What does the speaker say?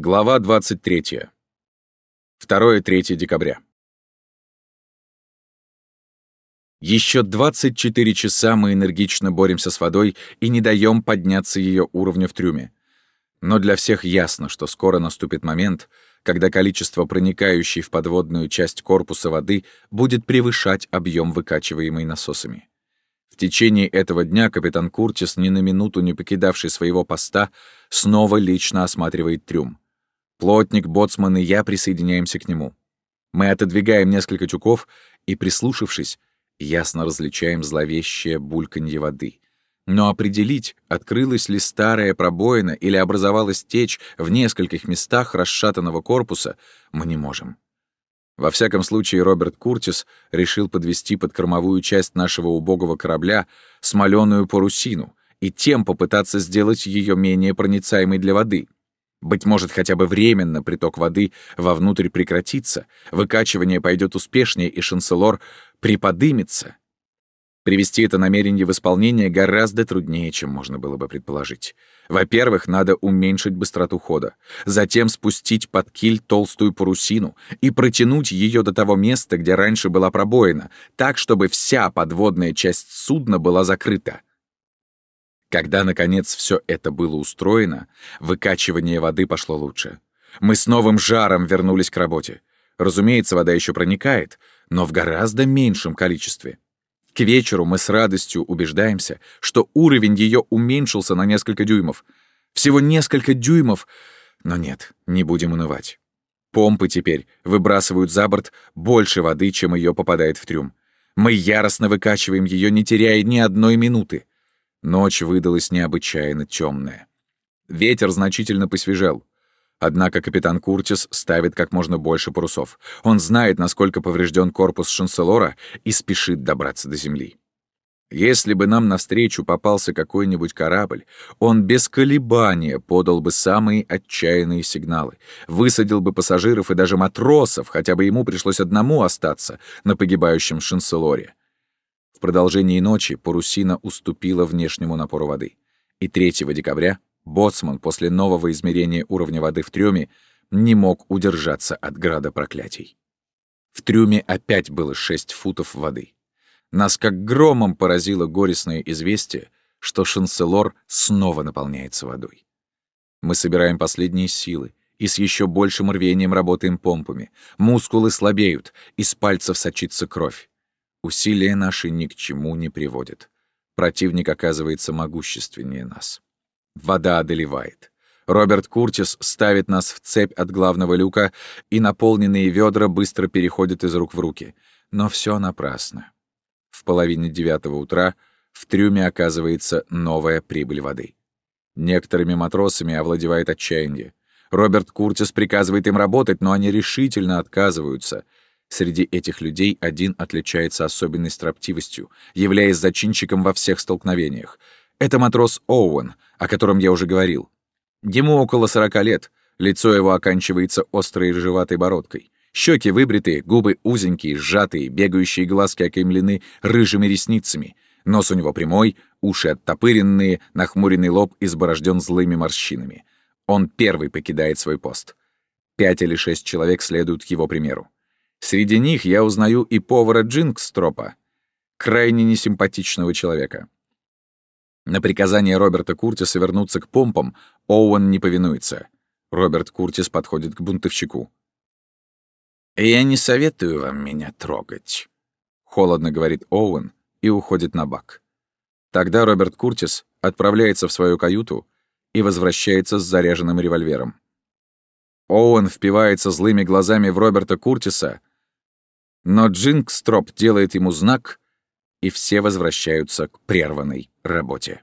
Глава 23. 2-3 декабря. Еще 24 часа мы энергично боремся с водой и не даем подняться ее уровню в трюме. Но для всех ясно, что скоро наступит момент, когда количество проникающей в подводную часть корпуса воды будет превышать объем, выкачиваемый насосами. В течение этого дня капитан Куртис, ни на минуту не покидавший своего поста, снова лично осматривает трюм. Плотник, боцман и я присоединяемся к нему. Мы отодвигаем несколько тюков и, прислушавшись, ясно различаем зловещее бульканье воды. Но определить, открылась ли старая пробоина или образовалась течь в нескольких местах расшатанного корпуса, мы не можем. Во всяком случае, Роберт Куртис решил подвести под кормовую часть нашего убогого корабля смоленую парусину и тем попытаться сделать ее менее проницаемой для воды — быть может, хотя бы временно приток воды вовнутрь прекратится, выкачивание пойдет успешнее, и шанселор приподымется. Привести это намерение в исполнение гораздо труднее, чем можно было бы предположить. Во-первых, надо уменьшить быстроту хода, затем спустить под киль толстую парусину и протянуть ее до того места, где раньше была пробоина, так, чтобы вся подводная часть судна была закрыта. Когда, наконец, все это было устроено, выкачивание воды пошло лучше. Мы с новым жаром вернулись к работе. Разумеется, вода еще проникает, но в гораздо меньшем количестве. К вечеру мы с радостью убеждаемся, что уровень ее уменьшился на несколько дюймов. Всего несколько дюймов, но нет, не будем унывать. Помпы теперь выбрасывают за борт больше воды, чем ее попадает в трюм. Мы яростно выкачиваем ее, не теряя ни одной минуты. Ночь выдалась необычайно темная. Ветер значительно посвежел. Однако капитан Куртис ставит как можно больше парусов. Он знает, насколько поврежден корпус шанселора и спешит добраться до земли. Если бы нам навстречу попался какой-нибудь корабль, он без колебания подал бы самые отчаянные сигналы, высадил бы пассажиров и даже матросов, хотя бы ему пришлось одному остаться на погибающем шанселоре. В продолжении ночи парусина уступила внешнему напору воды. И 3 декабря боцман после нового измерения уровня воды в трюме не мог удержаться от града проклятий. В трюме опять было 6 футов воды. Нас как громом поразило горестное известие, что шанселор снова наполняется водой. Мы собираем последние силы и с еще большим рвением работаем помпами. Мускулы слабеют, из пальцев сочится кровь. Усилия наши ни к чему не приводят. Противник оказывается могущественнее нас. Вода одолевает. Роберт Куртис ставит нас в цепь от главного люка, и наполненные ведра быстро переходят из рук в руки. Но все напрасно. В половине девятого утра в трюме оказывается новая прибыль воды. Некоторыми матросами овладевает отчаяние. Роберт Куртис приказывает им работать, но они решительно отказываются — Среди этих людей один отличается особенной строптивостью, являясь зачинщиком во всех столкновениях. Это матрос Оуэн, о котором я уже говорил. Ему около сорока лет, лицо его оканчивается острой рыжеватой бородкой. Щеки выбритые, губы узенькие, сжатые, бегающие глазки окаймлены рыжими ресницами. Нос у него прямой, уши оттопыренные, нахмуренный лоб изборожден злыми морщинами. Он первый покидает свой пост. Пять или шесть человек следуют его примеру. Среди них я узнаю и повара Джинкстропа, крайне несимпатичного человека. На приказание Роберта Куртиса вернуться к помпам Оуэн не повинуется. Роберт Куртис подходит к бунтовщику. «Я не советую вам меня трогать», — холодно говорит Оуэн и уходит на бак. Тогда Роберт Куртис отправляется в свою каюту и возвращается с заряженным револьвером. Оуэн впивается злыми глазами в Роберта Куртиса, но Джинкстроп делает ему знак, и все возвращаются к прерванной работе.